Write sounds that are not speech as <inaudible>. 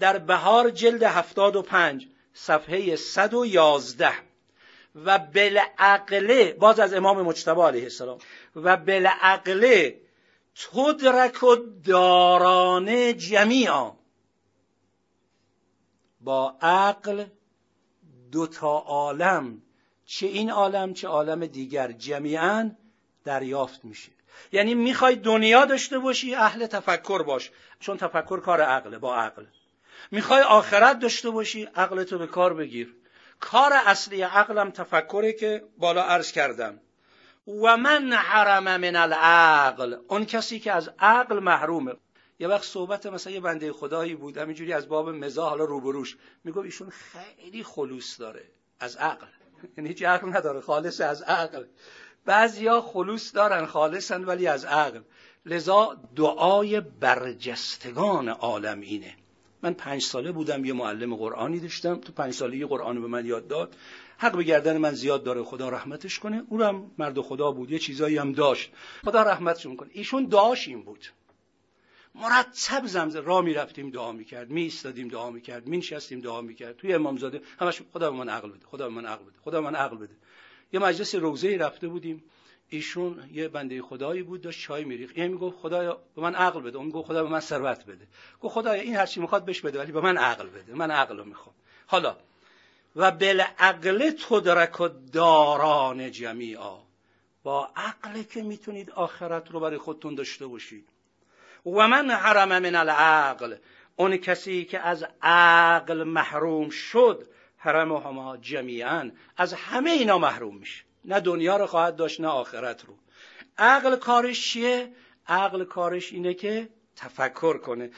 در بهار جلد هفتاد و پنج صفحه صد و یازده. و بلعقله باز از امام مجتبی علیه السلام و بلعقله تدرک و دارانه جمیعا. با عقل دوتا عالم چه این عالم چه عالم دیگر جمیعا دریافت میشه. یعنی می‌خوای دنیا داشته باشی اهل تفکر باش. چون تفکر کار عقله با عقل. می‌خوای آخرت داشته باشی عقلتو به کار بگیر. کار اصلی عقلم تفکره که بالا عرض کردم. و من حرم من العقل. اون کسی که از عقل محرومه. یه وقت صحبت مثلا یه بنده خدایی بود همینجوری از باب مزاح حالا روبروش. میگو ایشون خیلی خلوص داره از عقل. <laughs> یعنی هیچ عقل نداره خالص از عقل. بعضیا خلوص دارن خالصن ولی از عقل. لذا دعای برجستگان عالم اینه. من پنج ساله بودم یه معلم قرآنی داشتم. تو پنج ساله یه قرآن به من یاد داد. حق به گردن من زیاد داره خدا رحمتش کنه. اونم مرد خدا بود یه چیزایی هم داشت. خدا رحمتشون کنه. ایشون دعاش این بود. مرتب زمزه را می رفتیم دعا می کرد می ایستادیم دعا می کرد می نشستیم دعا می کرد توی امامزاده همش خدا به من عقل بده خدا به من عقل بده خدا به من عقل بده. یه مجلس روزه رفته بودیم. ایشون یه بنده خدایی بود داشت چای میریخت. این می‌گفت خدایا به من عقل بده. اون می‌گفت خدا به من ثروت بده. گفت خدایا این هر چی می‌خواد بهش بده ولی به من عقل بده. من عقل رو می‌خوام. حالا و بالعقل تدرک و داران جمیعا. با عقل که می‌تونید آخرت رو برای خودتون داشته باشید. و من حرم من العقل. اون کسی که از عقل محروم شد حرم هما جمیعا. از همه اینا محروم میشه. نه دنیا رو خواهد داشت نه آخرت رو عقل کارش چیه؟ عقل کارش اینه که تفکر کنه